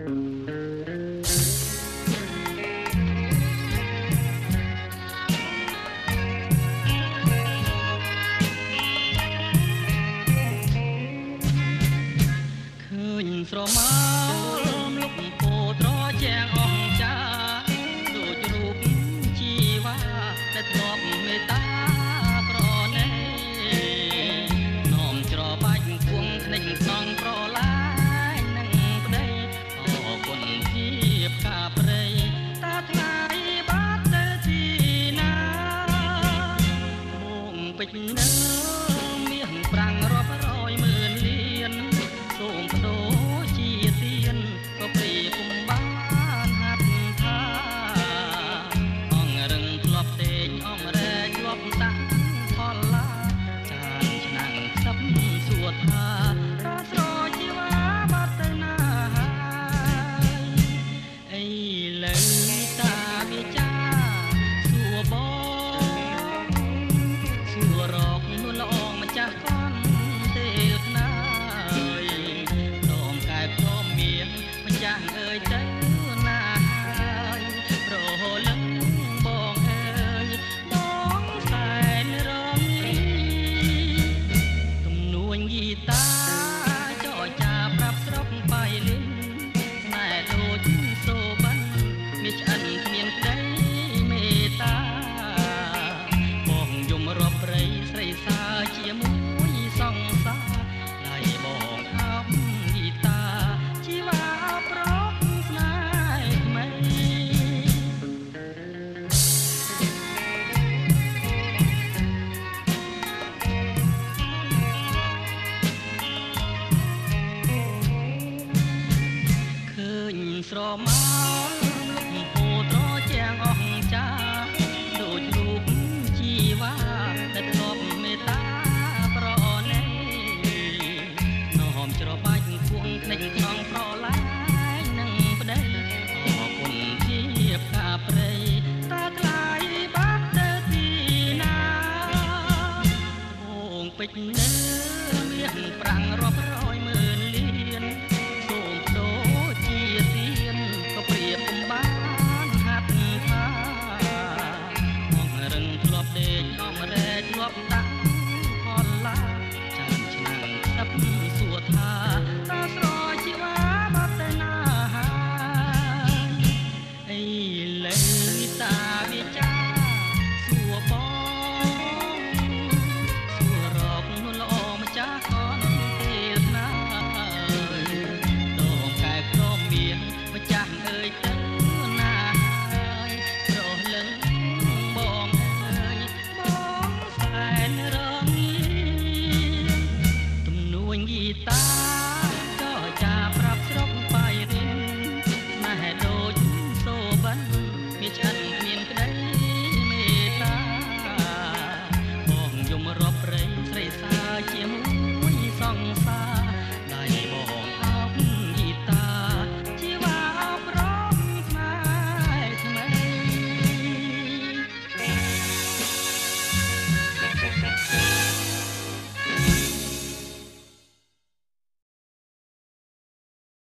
ស្រមោលលុកពោត្រជាងអង្ចាដូចរូបជីវ៉ាដែលធ្លាប់មេត្តា ពេជ្រណា រីសាជាមួយសង្សារដៃបងអំគីតាជីវ៉ាប្រកស្នេហ៍ថ្មីឃើញស្រមោ Make name. Chiều.